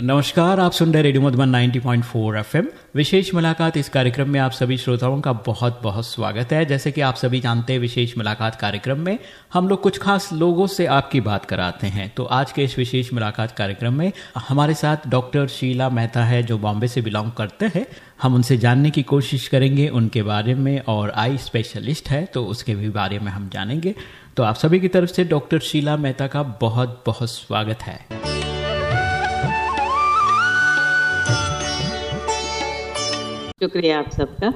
नमस्कार, आप सुन रहे रेडियो मधुबन 90.4 एफएम। विशेष मुलाकात इस कार्यक्रम में आप सभी श्रोताओं का बहुत बहुत स्वागत है। जैसे कि आप सभी जानते हैं, विशेष मुलाकात कार्यक्रम में हम लोग कुछ खास लोगों से आपकी बात कराते हैं। तो आज के इस विशेष मुलाकात कार्यक्रम में हमारे साथ डॉक्टर शीला मेहता है, जो बॉम्बे से बिलोंग करते हैं। हम उनसे जानने की कोशिश करेंगे, उनके बारे में, और आई स्पेशलिस्ट है तो उसके भी बारे में हम जानेंगे। तो आप सभी की तरफ़ से डॉक्टर शीला मेहता का बहुत बहुत स्वागत है। शुक्रिया आप सबका।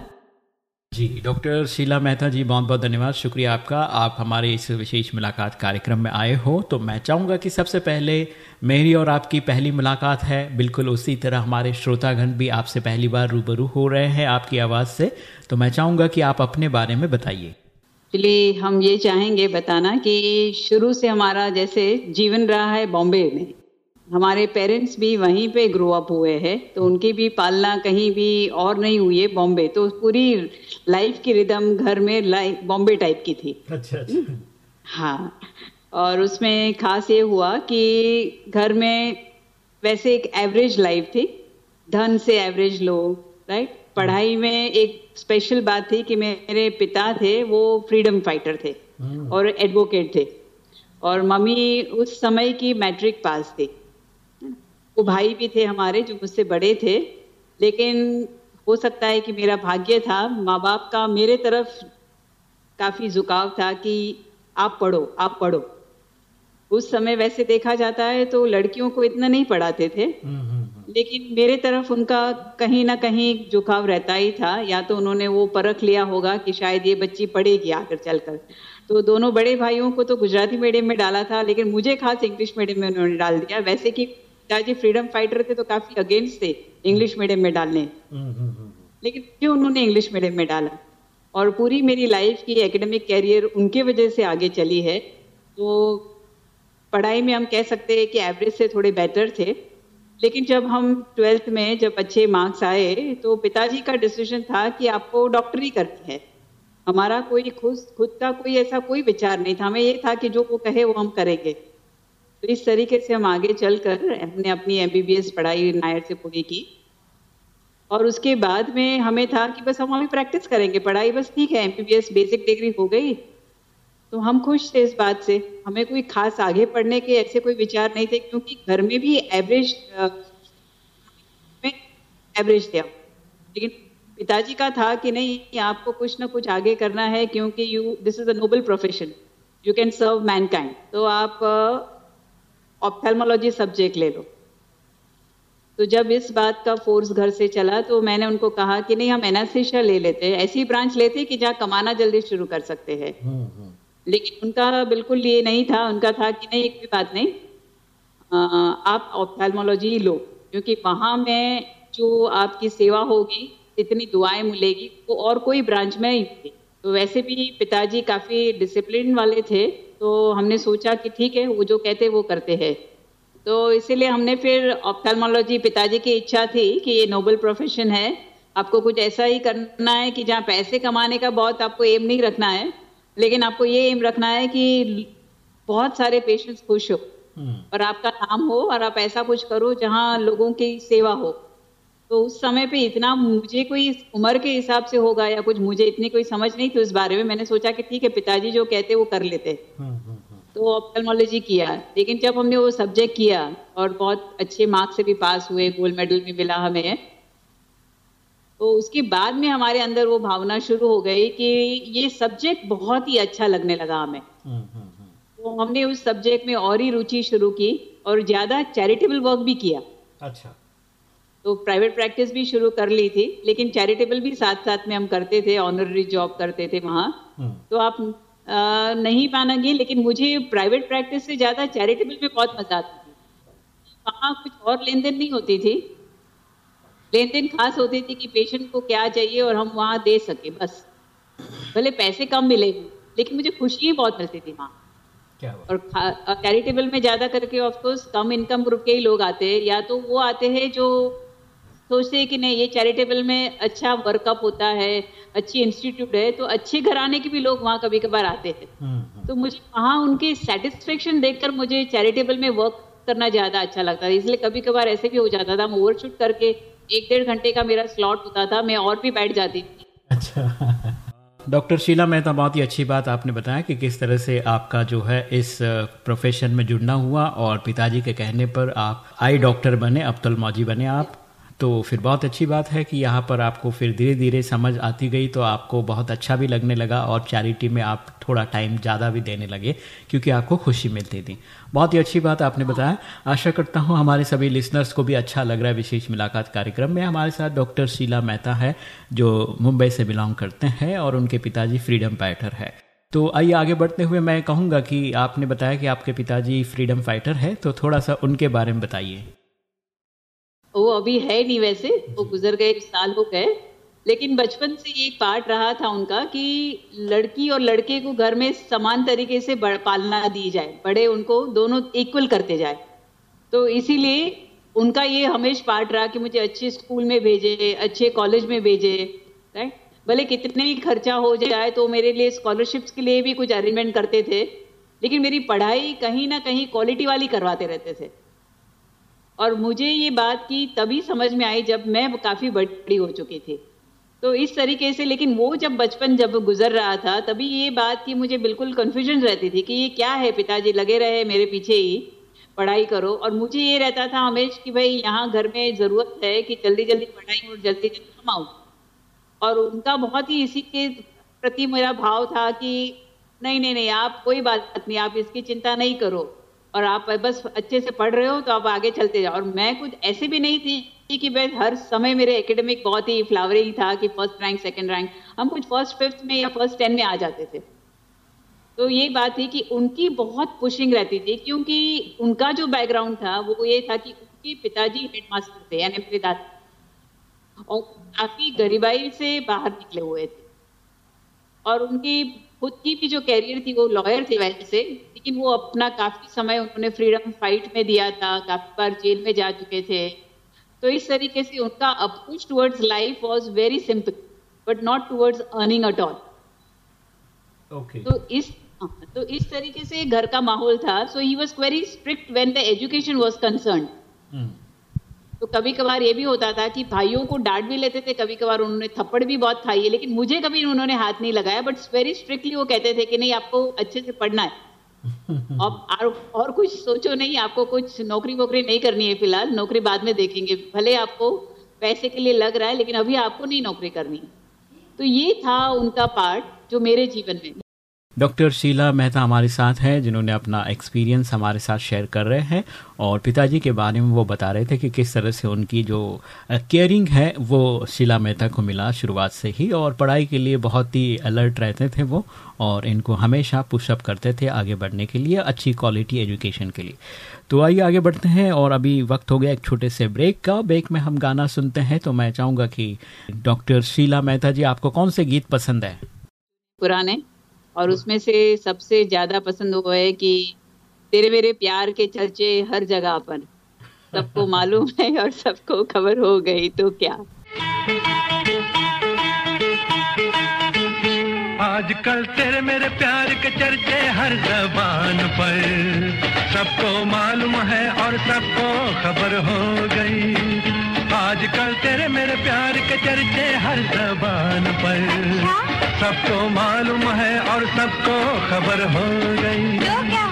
जी डॉक्टर शीला मेहता जी बहुत बहुत धन्यवाद। शुक्रिया आपका। आप हमारे इस विशेष मुलाकात कार्यक्रम में आए हो तो मैं चाहूँगा कि सबसे पहले मेरी और आपकी पहली मुलाकात है। बिल्कुल उसी तरह हमारे श्रोतागण भी आपसे पहली बार रूबरू हो रहे हैं आपकी आवाज़ से। तो मैं चाहूँगा कि आप अपने बारे में बताइए। चलिए हम ये चाहेंगे बताना कि शुरू से हमारा जैसे जीवन रहा है बॉम्बे में। हमारे पेरेंट्स भी वहीं पे ग्रो अप हुए हैं तो उनकी भी पालना कहीं भी और नहीं हुई है बॉम्बे तो पूरी लाइफ की रिदम घर में लाइफ बॉम्बे टाइप की थी। अच्छा अच्छा। हाँ और उसमें खास ये हुआ कि घर में वैसे एक एवरेज लाइफ थी धन से एवरेज लोग राइट पढ़ाई में एक स्पेशल बात थी कि मेरे पिता थे वो फ्रीडम फाइटर थे और एडवोकेट थे। और मम्मी उस समय की मैट्रिक पास थी। वो भाई भी थे हमारे जो मुझसे बड़े थे लेकिन हो सकता है कि मेरा भाग्य था माँ बाप का मेरे तरफ़ काफ़ी झुकाव था कि आप पढ़ो आप पढ़ो। उस समय वैसे देखा जाता है तो लड़कियों को इतना नहीं पढ़ाते थे लेकिन मेरे तरफ़ उनका कहीं ना कहीं झुकाव रहता ही था। या तो उन्होंने वो परख लिया होगा कि शायद ये बच्ची पढ़ेगी आकर चलकर। तो दोनों बड़े भाइयों को तो गुजराती मीडियम में डाला था लेकिन मुझे खास इंग्लिश मीडियम में उन्होंने डाल दिया। वैसे कि पिताजी फ्रीडम फाइटर थे तो काफ़ी अगेंस्ट थे इंग्लिश मीडियम में डालने। लेकिन क्यों उन्होंने इंग्लिश मीडियम में डाला। और पूरी मेरी लाइफ की एकेडमिक कैरियर उनके वजह से आगे चली है। तो पढ़ाई में हम कह सकते हैं कि एवरेज से थोड़े बेटर थे। लेकिन जब हम ट्वेल्थ में जब अच्छे मार्क्स आए तो पिताजी का डिसीज़न था कि आपको डॉक्टरी करनी है। हमारा कोई खुद खुद का कोई ऐसा कोई विचार नहीं था। हमें ये था कि जो वो कहे वो हम करेंगे। तो इस तरीके से हम आगे चलकर हमने अपनी एम पढ़ाई नायर से पूरी की। और उसके बाद में हमें था कि बस हम अभी प्रैक्टिस करेंगे। पढ़ाई बस ठीक है एम बेसिक डिग्री हो गई। तो हम खुश थे इस बात से। हमें कोई खास आगे पढ़ने के ऐसे कोई विचार नहीं थे, क्योंकि घर में भी एवरेज एवरेज थे लेकिन पिताजी का था कि नहीं, आपको कुछ ना कुछ आगे करना है, क्योंकि you this is a noble profession you can serve mankind तो आप ऑप्थेलमोलॉजी सब्जेक्ट ले लो। तो जब इस बात का फोर्स घर से चला तो मैंने उनको कहा कि नहीं हम एनास्थीशिया ले लेते हैं। ऐसी ब्रांच लेते कि जहाँ कमाना जल्दी शुरू कर सकते हैं। हम्म, हम्म। लेकिन उनका बिल्कुल ये नहीं था। उनका था कि नहीं एक भी बात नहीं। आ, आप ऑप्थेलमोलॉजी ही लो क्योंकि वहाँ में जो आपकी सेवा होगी इतनी दुआएँ मिलेगी वो और कोई ब्रांच में नहीं। थी तो वैसे भी पिताजी काफ़ी डिसिप्लिन वाले थे। तो हमने सोचा कि ठीक है वो जो कहते वो करते हैं। तो इसीलिए हमने फिर ऑप्थेलमोलॉजी पिताजी की इच्छा थी कि ये नोबल प्रोफेशन है। आपको कुछ ऐसा ही करना है कि जहाँ पैसे कमाने का बहुत आपको एम नहीं रखना है लेकिन आपको ये एम रखना है कि बहुत सारे पेशेंट्स खुश हो। हम्म। और आपका नाम हो और आप ऐसा कुछ करो जहाँ लोगों की सेवा हो। तो उस समय पे इतना मुझे कोई उम्र के हिसाब से होगा या कुछ मुझे इतनी कोई समझ नहीं थी उस बारे में। मैंने सोचा कि ठीक है पिताजी जो कहते वो कर लेते हम्म, हम्म, हम्म। तो ऑप्थेलमोलॉजी किया। लेकिन जब हमने वो सब्जेक्ट किया और बहुत अच्छे मार्क्स से भी पास हुए गोल्ड मेडल भी मिला हमें तो उसके बाद में हमारे अंदर वो भावना शुरू हो गई कि ये सब्जेक्ट बहुत ही अच्छा लगने लगा हमें। तो हमने उस सब्जेक्ट में और ही रुचि शुरू की और ज़्यादा चैरिटेबल वर्क भी किया। अच्छा। तो प्राइवेट प्रैक्टिस भी शुरू कर ली थी लेकिन चैरिटेबल भी साथ साथ में हम करते थे ऑनररी जॉब करते थे वहाँ। हम्म। तो आप आ, नहीं मानेंगे लेकिन मुझे प्राइवेट प्रैक्टिस से ज़्यादा चैरिटेबल में बहुत मज़ा आती थी। वहाँ कुछ और लेन देन नहीं होती थी। लेन देन खास होती थी कि पेशेंट को क्या चाहिए और हम वहाँ दे सके बस। भले पैसे कम मिले लेकिन मुझे खुशी बहुत मिलती थी वहाँ। और चैरिटेबल में ज़्यादा करके ऑफकोर्स कम इनकम ग्रुप के ही लोग आते हैं या तो वो आते हैं जो सोचते हैं कि नहीं ये चैरिटेबल में अच्छा वर्कअप होता है अच्छी इंस्टीट्यूट है तो अच्छे घराने के भी लोग वहाँ कभी कभार आते थे हम्म, हम्म। तो मुझे वहाँ उनके सेटिस्फेक्शन देखकर मुझे चैरिटेबल में वर्क करना ज़्यादा अच्छा लगता था। इसलिए कभी कभार ऐसे भी हो जाता था ओवर शूट करके एक डेढ़ घंटे का मेरा स्लॉट होता था मैं और भी बैठ जाती थी। अच्छा। डॉक्टर शीला मेहता बहुत ही अच्छी बात आपने बताया कि किस तरह से आपका जो है इस प्रोफेशन में जुड़ना हुआ और पिताजी के कहने पर आप आई डॉक्टर बने अब्तुल मौजी बने आप। तो फिर बहुत अच्छी बात है कि यहाँ पर आपको फिर धीरे धीरे समझ आती गई तो आपको बहुत अच्छा भी लगने लगा और चैरिटी में आप थोड़ा टाइम ज़्यादा भी देने लगे, क्योंकि आपको खुशी मिलती थी। बहुत ही अच्छी बात आपने बताया। आशा करता हूँ हमारे सभी लिसनर्स को भी अच्छा लग रहा है विशेष मुलाकात कार्यक्रम में। हमारे साथ डॉक्टर शीला मेहता है, जो मुंबई से बिलोंग करते हैं और उनके पिताजी फ्रीडम फाइटर है। तो आइए आगे बढ़ते हुए मैं कहूँगा कि आपने बताया कि आपके पिताजी फ्रीडम फाइटर है तो थोड़ा सा उनके बारे में बताइए। वो अभी है नहीं वैसे, वो गुजर गए साल हो गए। लेकिन बचपन से ये पार्ट रहा था उनका कि लड़की और लड़के को घर में समान तरीके से पालना दी जाए, बड़े उनको दोनों इक्वल करते जाए। तो इसीलिए उनका ये हमेशा पार्ट रहा कि मुझे अच्छे स्कूल में भेजे, अच्छे कॉलेज में भेजे राइट भले कितने भी खर्चा हो जाए तो मेरे लिए स्कॉलरशिप्स के लिए भी कुछ अरेंजमेंट करते थे, लेकिन मेरी पढ़ाई कहीं ना कहीं क्वालिटी वाली करवाते रहते थे। और मुझे ये बात की तभी समझ में आई जब मैं काफ़ी बड़ी हो चुकी थी। तो इस तरीके से, लेकिन वो जब बचपन जब गुजर रहा था, तभी ये बात की मुझे बिल्कुल कन्फ्यूज़न रहती थी कि ये क्या है पिताजी, लगे रहे मेरे पीछे ही, पढ़ाई करो। और मुझे ये रहता था हमेश कि भाई यहाँ घर में ज़रूरत है कि जल्दी जल्दी पढ़ाई और जल्दी जल्दी कमाऊँ और उनका बहुत ही इसी के प्रति मेरा भाव था कि नहीं नहीं नहीं, आप कोई बात नहीं, आप इसकी चिंता नहीं करो। और आप बस अच्छे से पढ़ रहे हो तो आप आगे चलते जाओ। और मैं कुछ ऐसे भी नहीं थी कि मैं हर समय मेरे एकेडमिक बहुत ही फ्लावरिंग था कि फ़र्स्ट रैंक सेकंड रैंक हम कुछ फ़र्स्ट फिफ्थ में या फ़र्स्ट टेन में आ जाते थे। तो ये बात थी कि उनकी बहुत पुशिंग रहती थी क्योंकि उनका जो बैकग्राउंड था, वो ये था कि उनके पिताजी हेडमास्टर थे, यानी मेरे दादा। और काफ़ी गरीबाई से बाहर निकले हुए थे। और उनकी खुद की भी जो कैरियर थी वो लॉयर थे वैसे लेकिन वो अपना काफ़ी समय उन्होंने फ्रीडम फाइट में दिया था काफ़ी बार जेल में जा चुके थे। तो इस तरीके से उनका approach towards life was very simple but not towards earning at all okay तो इस हाँ, तो इस तरीके से घर का माहौल था। So he was very strict when the education was concern तो कभी कभार ये भी होता था कि भाइयों को डांट भी लेते थे कभी कभार उन्होंने थप्पड़ भी बहुत खाई है लेकिन मुझे कभी उन्होंने हाथ नहीं लगाया बट वेरी स्ट्रिक्टली वो कहते थे कि नहीं आपको अच्छे से पढ़ना है। अब और कुछ सोचो नहीं आपको कुछ नौकरी वोकरी नहीं करनी है फ़िलहाल नौकरी बाद में देखेंगे भले आपको पैसे के लिए लग रहा है लेकिन अभी आपको नहीं नौकरी करनी तो ये था उनका पार्ट जो मेरे जीवन में। डॉक्टर शीला मेहता हमारे साथ हैं, जिन्होंने अपना एक्सपीरियंस हमारे साथ शेयर कर रहे हैं और पिताजी के बारे में वो बता रहे थे कि किस तरह से उनकी जो केयरिंग है, वो शीला मेहता को मिला शुरुआत से ही और पढ़ाई के लिए बहुत ही अलर्ट रहते थे वो और इनको हमेशा पुशअप करते थे आगे बढ़ने के लिए, अच्छी क्वालिटी एजुकेशन के लिए। तो आइए आगे बढ़ते हैं और अभी वक्त हो गया एक छोटे से ब्रेक का। ब्रेक में हम गाना सुनते हैं तो मैं चाहूँगा कि डॉक्टर शीला मेहता जी, आपको कौन से गीत पसंद है? पुराने। और उसमें से सबसे ज़्यादा पसंद हुआ है कि तेरे मेरे प्यार के चर्चे हर जगह पर। सबको मालूम है और सबको खबर हो गई तो क्या? आजकल तेरे मेरे प्यार के चर्चे हर जबान पर। सबको मालूम है और सबको खबर हो गई। आजकल तेरे मेरे प्यार के चर्चे हर जबान पर। सबको मालूम है और सबको खबर हो गई। तो क्या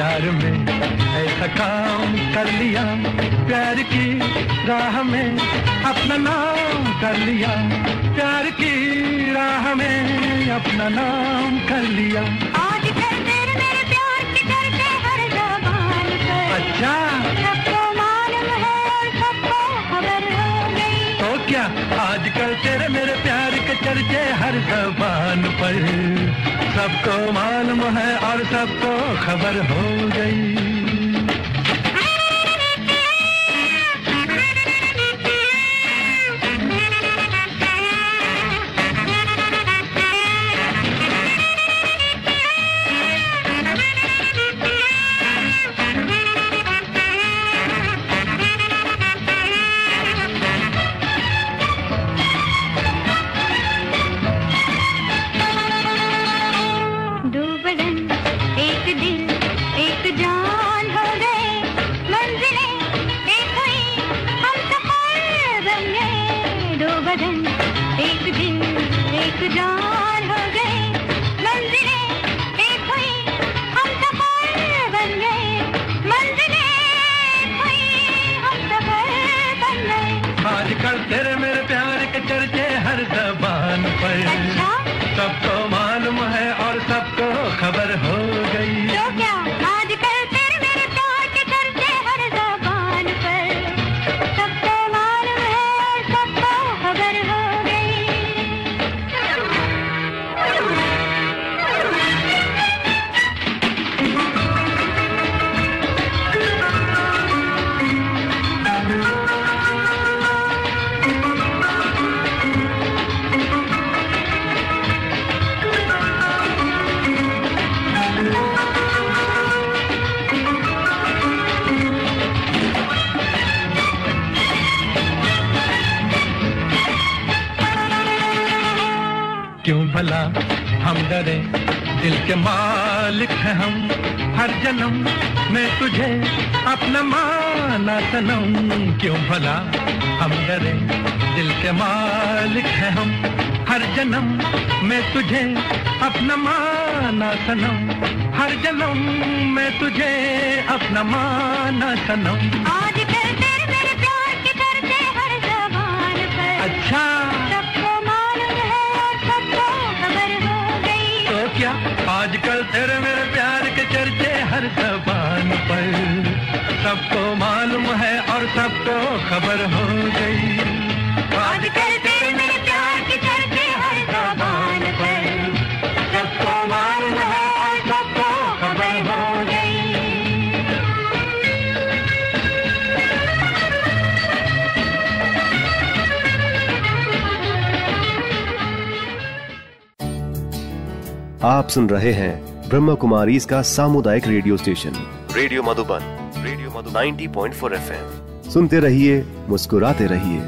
प्यार में ऐसा काम कर लिया प्यार की राह में अपना नाम कर लिया प्यार की राह में अपना नाम कर लिया। आज कल तेरे मेरे प्यार के चर्चे हर जबान पर अच्छा। सबको मालूम है और सबको खबर हो गई। तो क्या आजकल तेरे मेरे प्यार के चर्चे हर जबान पर सबको मालूम है और सबको खबर हो गई। एक डरे। दिल के मालिक हैं हम, हर जन्म में तुझे अपना माना सनम। क्यों भला हम डरे? दिल के मालिक हैं हम, हर जन्म में तुझे अपना माना सनम। हर जन्म में तुझे अपना माना सनम। आजकल तेरे मेरे प्यार के चर्चे हर जबान पर। सबको मालूम है और सबको खबर हो गई। आजकल आप सुन रहे हैं ब्रह्म कुमारी इसका सामुदायिक radio station. Radio Madhuban radio Madhu 90.4 FM. सुनते रहिए मुस्कुराते रहिए।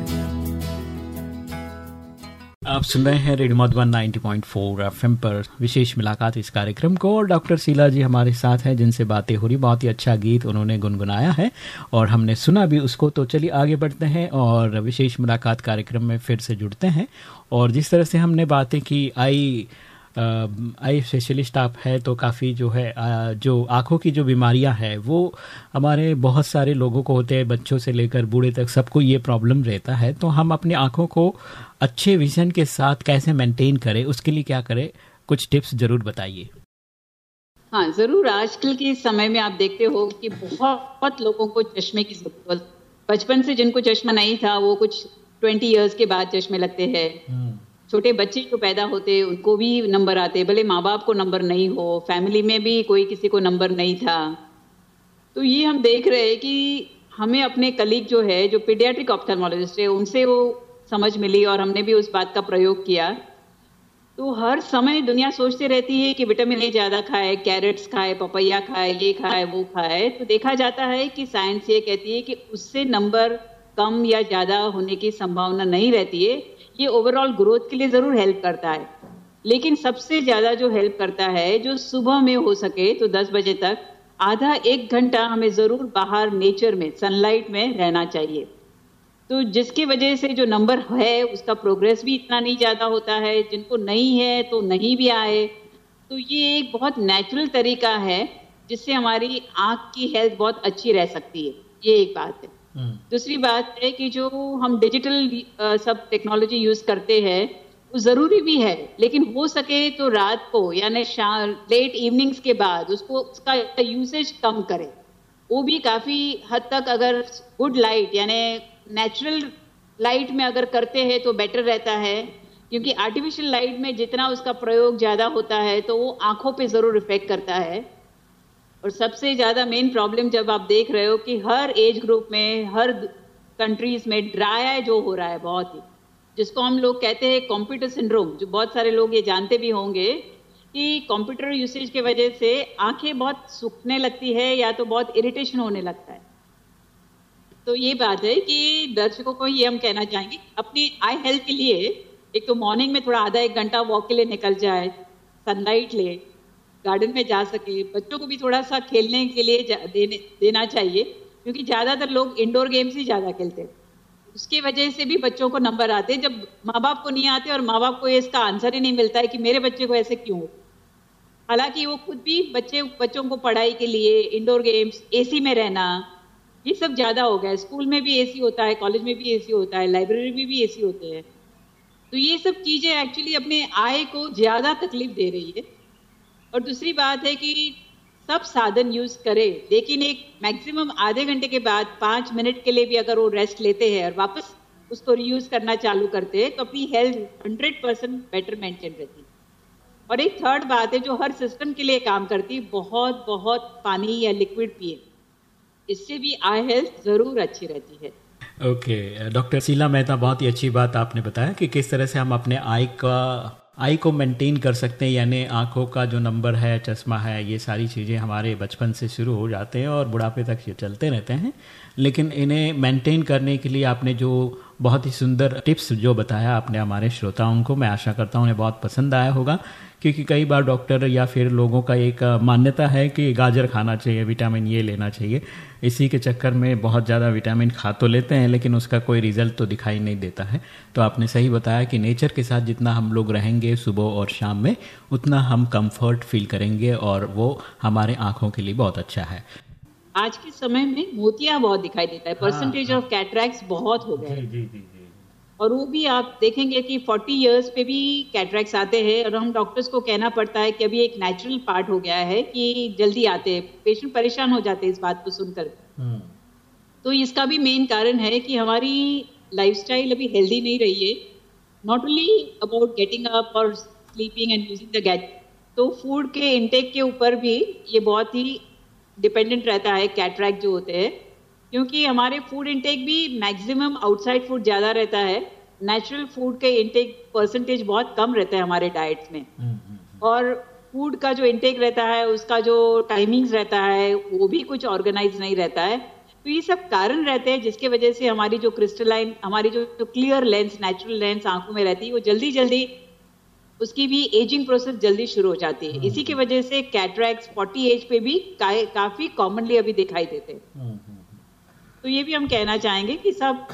आप सुन रहे हैं रेडियो मधुबन 90.4 एफएम पर विशेष मुलाकात इस कार्यक्रम को। और डॉक्टर शीला जी हमारे साथ हैं जिनसे बातें हो रही बहुत ही अच्छा गीत उन्होंने गुनगुनाया है और हमने सुना भी उसको। तो चलिए आगे बढ़ते हैं और विशेष मुलाकात कार्यक्रम में फिर से जुड़ते हैं। और जिस तरह से हमने बातें की आई आई स्पेशलिस्ट आप है तो काफ़ी जो है अ, जो आँखों की जो बीमारियाँ हैं वो हमारे बहुत सारे लोगों को होते हैं बच्चों से लेकर बूढ़े तक सबको ये प्रॉब्लम रहता है। तो हम अपनी आँखों को अच्छे विजन के साथ कैसे मेंटेन करें उसके लिए क्या करें कुछ टिप्स ज़रूर बताइए। हाँ ज़रूर। आजकल के समय में आप देखते हो कि बहुत लोगों को चश्मे की ज़रूरत। बचपन से जिनको चश्मा नहीं था वो कुछ ट्वेंटी इयर्स के बाद चश्मे लगते हैं। छोटे बच्चे जो पैदा होते, उनको भी नंबर आते, भले माँ बाप को नंबर नहीं हो फैमिली में भी कोई किसी को नंबर नहीं था। तो ये हम देख रहे हैं कि हमें अपने कलीग जो है, जो पीडियाट्रिक ऑप्थेल्मोलॉजिस्ट है, उनसे वो समझ मिली और हमने भी उस बात का प्रयोग किया। तो हर समय दुनिया सोचती रहती है कि विटामिन ए ज़्यादा खाए कैरेट्स खाए, पपैया खाए, ये खाए, वो खाए। तो देखा जाता है कि साइंस ये कहती है कि उससे नंबर कम या ज़्यादा होने की संभावना नहीं रहती है। ये ओवरऑल ग्रोथ के लिए ज़रूर हेल्प करता है। लेकिन सबसे ज़्यादा जो हेल्प करता है, जो सुबह में हो सके तो 10 बजे तक, आधा एक घंटा हमें ज़रूर बाहर नेचर में सनलाइट में रहना चाहिए। तो जिसकी वजह से जो नंबर है, उसका प्रोग्रेस भी इतना नहीं ज़्यादा होता है, जिनको नहीं है तो नहीं भी आए। तो ये एक बहुत नेचुरल तरीका है, जिससे हमारी आँख की हेल्थ बहुत अच्छी रह सकती है। ये एक बात है। दूसरी बात है कि जो हम डिजिटल सब टेक्नोलॉजी यूज़ करते हैं, वो ज़रूरी भी है, लेकिन हो सके तो रात को, यानी लेट इवनिंग्स के बाद उसको, उसका यूसेज कम करें। वो भी काफ़ी हद तक अगर गुड लाइट यानी नेचुरल लाइट में अगर करते हैं तो बेटर रहता है, क्योंकि आर्टिफिशियल लाइट में जितना उसका प्रयोग ज़्यादा होता है तो वो आँखों पे ज़रूर इफ़ेक्ट करता है। और सबसे ज़्यादा मेन प्रॉब्लम जब आप देख रहे हो कि हर एज ग्रुप में, हर कंट्रीज़ में आई जो हो रहा है बहुत ही, जिसको हम लोग कहते हैं कंप्यूटर सिंड्रोम जो बहुत सारे लोग ये जानते भी होंगे कि कंप्यूटर यूसेज की वजह से आँखें बहुत सूखने लगती है या तो बहुत इरिटेशन होने लगता है। तो ये बात है कि दर्शकों को ये हम कहना चाहेंगे, अपनी आई हेल्थ के लिए, एक तो मॉर्निंग में थोड़ा आधा एक घंटा वॉक के लिए निकल जाए सनलाइट ले गार्डन में जा सके। बच्चों को भी थोड़ा सा खेलने के लिए देने, देना चाहिए, क्योंकि ज़्यादातर लोग इंडोर गेम्स ही ज़्यादा खेलते हैं। उसकी वजह से भी बच्चों को नंबर आते हैं। जब माँ बाप को नहीं आते और माँ बाप को इसका आंसर ही नहीं मिलता है कि मेरे बच्चे को ऐसे क्यों? हालाँकि वो खुद भी बच्चे, बच्चों को पढ़ाई के लिए इंडोर गेम्स एसी में रहना, ये सब ज़्यादा हो गया स्कूल में भी एसी होता है कॉलेज में भी एसी होता है लाइब्रेरी में भी एसी होते हैं। तो ये सब चीज़ें एक्चुअली अपने आय को ज़्यादा तकलीफ़ दे रही है। और दूसरी बात है कि सब साधन यूज़ करे, लेकिन एक मैक्सिमम आधे घंटे के बाद पाँच मिनट के लिए भी अगर वो रेस्ट लेते हैं और वापस उसको रीयूज करना चालू करते हैं तो अपनी health hundred percent better maintain रहती और एक थर्ड बात है जो हर सिस्टम के लिए काम करती बहुत बहुत पानी या लिक्विड पिए। इससे भी आई हेल्थ ज़रूर अच्छी रहती है। ओके डॉक्टर शीला मेहता बहुत ही अच्छी बात आपने बताया कि किस तरह से हम अपने आई का आई को मेंटेन कर सकते हैं, यानी आँखों का जो नंबर है, चश्मा है, ये सारी चीज़ें हमारे बचपन से शुरू हो जाते हैं और बुढ़ापे तक ये चलते रहते हैं। लेकिन इन्हें मेंटेन करने के लिए आपने जो बहुत ही सुंदर टिप्स जो बताया आपने हमारे श्रोताओं को, मैं आशा करता हूँ उन्हें बहुत पसंद आया होगा। क्योंकि कई बार डॉक्टर या फिर लोगों का एक मान्यता है कि गाजर खाना चाहिए विटामिन ये लेना चाहिए। इसी के चक्कर में बहुत ज़्यादा विटामिन खा तो लेते हैं लेकिन उसका कोई रिज़ल्ट तो दिखाई नहीं देता है। तो आपने सही बताया कि नेचर के साथ जितना हम लोग रहेंगे सुबह और शाम में उतना हम कंफर्ट फील करेंगे और वो हमारे आँखों के लिए बहुत अच्छा है। आज के समय में मोतिया बहुत दिखाई देता है। परसेंटेज ऑफ़ कैटरैक्स बहुत हो गए और वो भी आप देखेंगे कि 40 इयर्स पे भी कैटरैक्स आते हैं और हम डॉक्टर्स को कहना पड़ता है कि अभी एक नेचुरल पार्ट हो गया है कि जल्दी आते हैं। पेशेंट परेशान हो जाते हैं इस बात को सुनकर। तो इसका भी मेन कारण है कि हमारी लाइफस्टाइल अभी हेल्दी नहीं रही है। Not only about getting up or sleeping and using the gut तो फ़ूड के इंटेक के ऊपर भी ये बहुत ही डिपेंडेंट रहता है। कैटरैक्ट जो होते हैं क्योंकि हमारे फ़ूड इंटेक भी मैक्सिमम आउटसाइड फ़ूड ज़्यादा रहता है। नेचुरल फ़ूड के इंटेक परसेंटेज बहुत कम रहता है हमारे डाइट्स में। और फ़ूड का जो इंटेक रहता है उसका जो टाइमिंग्स रहता है वो भी कुछ ऑर्गेनाइज नहीं रहता है। तो ये सब कारण रहते हैं जिसके वजह से हमारी जो क्रिस्टलाइन हमारी जो क्लियर लेंस नेचुरल लेंस आँखों में रहती है वो जल्दी जल्दी उसकी भी एजिंग प्रोसेस जल्दी शुरू हो जाती है। इसी की वजह से कैटरैक्स 40 एज पे भी का, काफ़ी कॉमनली अभी दिखाई देते हैं। तो ये भी हम कहना चाहेंगे कि सब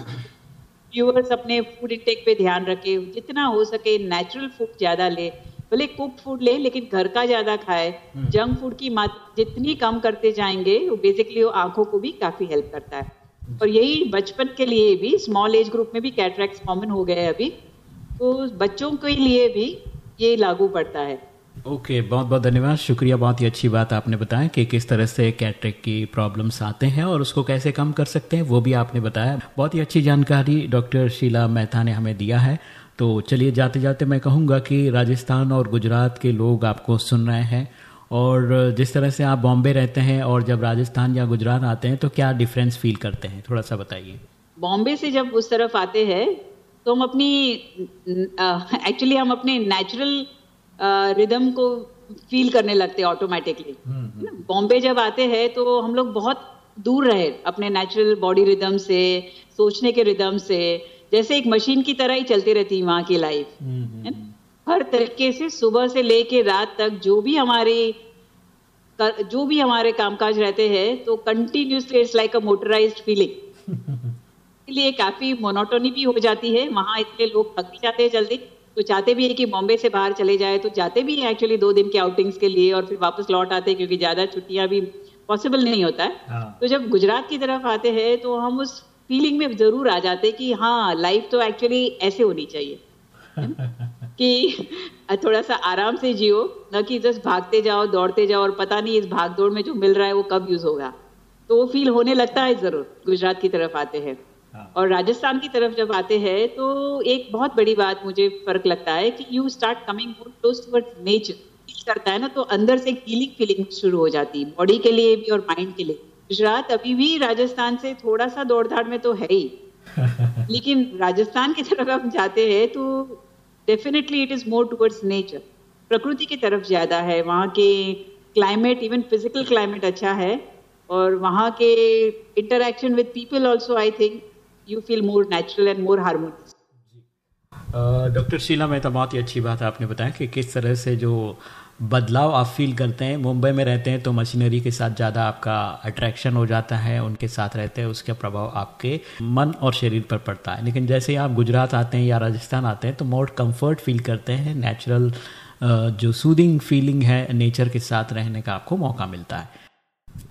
व्यूअर्स अपने फ़ूड इंटेक पे ध्यान रखें जितना हो सके नेचुरल फ़ूड ज़्यादा ले भले कुक फ़ूड ले लेकिन घर का ज़्यादा खाए। जंक फ़ूड की मात्रा जितनी कम करते जाएँगे वो बेसिकली वो आँखों को भी काफ़ी हेल्प करता है। और यही बचपन के लिए भी स्मॉल एज ग्रुप में भी कैटरैक्स कॉमन हो गए अभी तो बच्चों के लिए भी ये लागू पड़ता है। ओके okay, बहुत बहुत धन्यवाद। शुक्रिया बहुत ही अच्छी बात आपने बताया कि किस तरह से कैटरेक की प्रॉब्लम्स आते हैं और उसको कैसे कम कर सकते हैं वो भी आपने बताया। बहुत ही अच्छी जानकारी डॉक्टर शीला मेहता ने हमें दिया है। तो चलिए जाते जाते मैं कहूँगा कि राजस्थान और गुजरात के लोग आपको सुन रहे हैं और जिस तरह से आप बॉम्बे रहते हैं और जब राजस्थान या गुजरात आते हैं तो क्या डिफरेंस फील करते हैं? थोड़ा सा बताइए। बॉम्बे से जब उस तरफ़ आते हैं तो हम अपनी एक्चुअली हम अपने नेचुरल रिदम को फील करने लगते हैं ऑटोमेटिकली बॉम्बे जब आते हैं तो हम लोग बहुत दूर रहे अपने नेचुरल बॉडी रिदम से सोचने के रिदम से। जैसे एक मशीन की तरह ही चलती रहती वहाँ की लाइफ है ना? हर तरीके से सुबह से लेके रात तक जो भी हमारे कर- जो भी हमारे कामकाज रहते हैं तो continuously it's like a motorised feeling इसलिए काफ़ी मोनोटोनी भी हो जाती है। वहाँ इतने लोग थक भी जाते हैं जल्दी। तो चाहते भी है कि बॉम्बे से बाहर चले जाए तो जाते भी हैं एक्चुअली दो दिन के आउटिंग्स के लिए और फिर वापस लौट आते हैं क्योंकि ज़्यादा छुट्टियाँ भी पॉसिबल नहीं होता है हाँ। तो जब गुजरात की तरफ़ आते हैं तो हम उस फीलिंग में ज़रूर आ जाते हैं कि हाँ लाइफ तो एक्चुअली ऐसे होनी चाहिए कि थोड़ा सा आराम से जियो न कि जस्ट भागते जाओ दौड़ते जाओ और पता नहीं इस भाग दौड़ में जो मिल रहा है वो कब यूज़ होगा तो वो फील होने लगता है ज़रूर गुजरात की तरफ़ आते हाँ। और राजस्थान की तरफ़ जब आते हैं तो एक बहुत बड़ी बात मुझे फ़र्क लगता है कि you start coming more close towards nature feel करता है ना तो अंदर से हीलिंग फीलिंग शुरू हो जाती है बॉडी के लिए भी और माइंड के लिए. गुजरात अभी भी राजस्थान से थोड़ा सा दौड़ धाड़ में तो है ही. लेकिन राजस्थान की तरफ़ हम जाते हैं तो definitely it is more towards nature प्रकृति की तरफ़ ज़्यादा है वहाँ के क्लाइमेट इवन फ़िज़िकल क्लाइमेट अच्छा है. और वहाँ के interaction with people also I think you feel more natural and more harmonious doctor Sheela Mehta बहुत ही अच्छी बात है आपने बताया कि किस तरह से जो बदलाव आप फील करते हैं, मुंबई में रहते हैं तो मशीनरी के साथ ज़्यादा आपका अट्रैक्शन हो जाता है, उनके साथ रहते हैं, उसका प्रभाव आपके मन और शरीर पर पड़ता है। लेकिन जैसे ही आप गुजरात आते हैं या राजस्थान आते हैं तो मोर कंफर्ट फील करते हैं नेचुरल जो सूदिंग फीलिंग है नेचर के साथ रहने का आपको मौका मिलता है।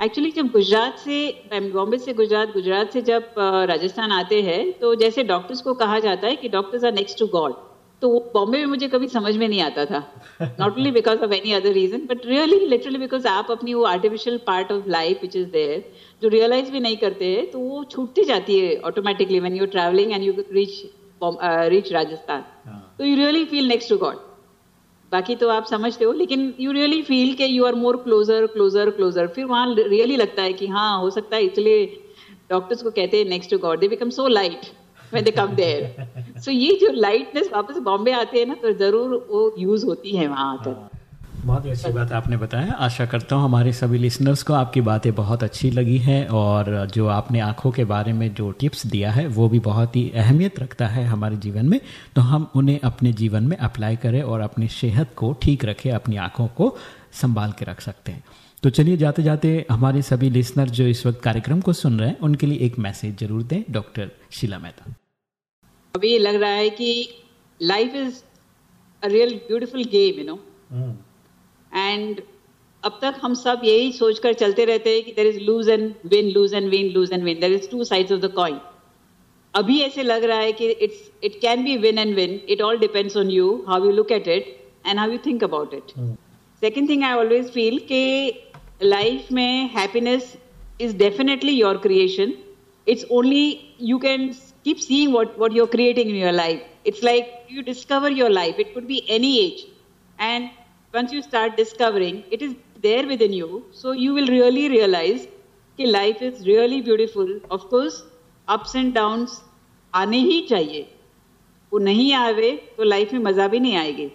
एक्चुअली जब गुजरात से बॉम्बे से गुजरात गुजरात से जब राजस्थान आते हैं तो जैसे डॉक्टर्स को कहा जाता है कि doctors are next to God तो वो बॉम्बे में मुझे कभी समझ में नहीं आता था। Not only because of any other reason but really literally because आप अपनी वो artificial part of life which is there जो रियलाइज़ भी नहीं करते हैं तो वो छूटती जाती है automatically when you travelling and you reach reach Rajasthan. तो you really feel next to God बाकी तो आप समझते हो लेकिन यू रियली फील के you are more closer closer closer फिर वहाँ रियली लगता है कि हाँ हो सकता है इसलिए डॉक्टर्स को कहते हैं next to God they become so light when they come there so ये जो लाइटनेस वापस बॉम्बे आते हैं ना तो ज़रूर वो यूज़ होती है वहाँ आकर बहुत ही अच्छी बात आपने बताया। आशा करता हूँ हमारे सभी लिसनर्स को आपकी बातें बहुत अच्छी लगी हैं और जो आपने आँखों के बारे में जो टिप्स दिया है वो भी बहुत ही अहमियत रखता है हमारे जीवन में। तो हम उन्हें अपने जीवन में अप्लाई करें और अपनी सेहत को ठीक रखें अपनी आँखों को संभाल के रख सकते हैं। तो चलिए जाते जाते हमारे सभी लिसनर जो इस वक्त कार्यक्रम को सुन रहे हैं उनके लिए एक मैसेज ज़रूर दें डॉक्टर शीला मेहता। अभी लग रहा है कि life is a real beautiful game you know and अब तक हम सब यही सोचकर चलते रहते हैं कि there is lose and win lose and win lose and win there is two sides of the coin अभी ऐसे लग रहा है कि it's it can be win and win it all depends on you how you look at it and how you think about it second thing I always feel कि life में happiness is definitely your creation it's only you can keep seeing what what you're creating in your life. It's like you discover your life. It could be any age. And once you start discovering, it is there within you, so you will really realize कि life is really beautiful. Of course, ups and downs आने ही चाहिए। वो नहीं आवे तो life में मज़ा भी नहीं आएगी।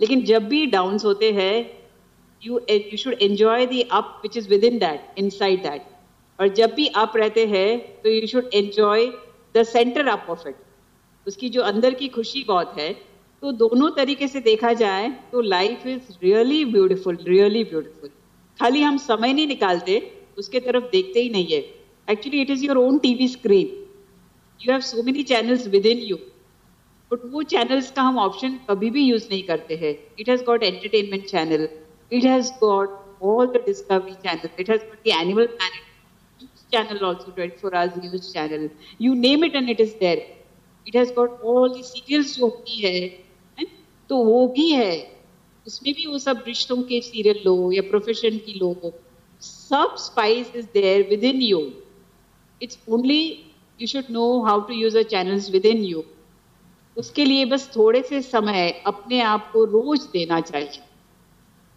लेकिन जब भी डाउन्स होते हैं you you should enjoy the up which is within that inside that और जब भी अप रहते हैं तो you should enjoy the centre up of it उसकी जो अंदर की खुशी बहुत है तो दोनों तरीके से देखा जाए तो life is really beautiful really beautiful खाली हम समय नहीं निकालते, उसके तरफ़ देखते ही नहीं है। Actually it is your own TV screen you have so many channels within you but वो चैनल्स का हम ऑप्शन कभी भी यूज़ नहीं करते हैं। It has got entertainment channel it has got all the discovery channels it has got the animal planet. News channel also 24 hours news channel. You name it and it is there. It has got जो होती हैं? तो वो भी है। उसमें भी वो सब रिश्तों के सीरियल लो या प्रोफेशन की लो सब spice is there within you it's only you should know how to use a channels within you उसके लिए बस थोड़े से समय अपने आप को रोज देना चाहिए।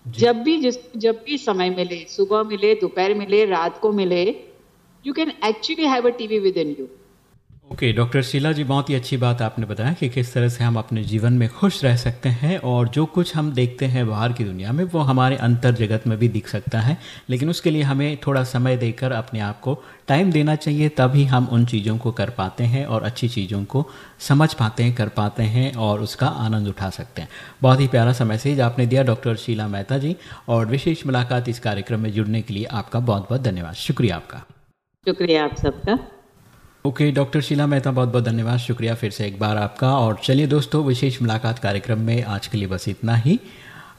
जब भी जिस जब भी समय मिले सुबह मिले दोपहर मिले रात को मिले you can actually have a TV within you okay doctor Sheela ji, बहुत ही अच्छी बात आपने बताया कि किस तरह से हम अपने जीवन में खुश रह सकते हैं और जो कुछ हम देखते हैं बाहर की दुनिया में, वो हमारे अंतर जगत में भी दिख सकता है। लेकिन उसके लिए हमें थोड़ा समय देकर अपने आप को टाइम देना चाहिए, तभी हम उन चीज़ों को कर पाते हैं और अच्छी चीज़ों को समझ पाते हैं, कर पाते हैं और उसका आनंद उठा सकते हैं। बहुत ही प्यारा सा मैसेज आपने दिया डॉक्टर शीला मेहता जी, और विशेष मुलाकात इस कार्यक्रम में जुड़ने के लिए आपका बहुत बहुत धन्यवाद। शुक्रिया आपका। शुक्रिया आप सबका। ओके डॉक्टर शीला मेहता बहुत बहुत धन्यवाद। शुक्रिया फिर से एक बार आपका। और चलिए दोस्तों, विशेष मुलाकात कार्यक्रम में आज के लिए बस इतना ही।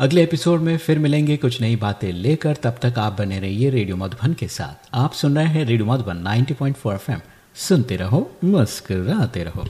अगले एपिसोड में फिर मिलेंगे कुछ नई बातें लेकर। तब तक आप बने रहिए रेडियो मधुबन के साथ। आप सुन रहे हैं रेडियो मधुबन 90.4 एफएम। सुनते रहो, मुस्कराते रहो।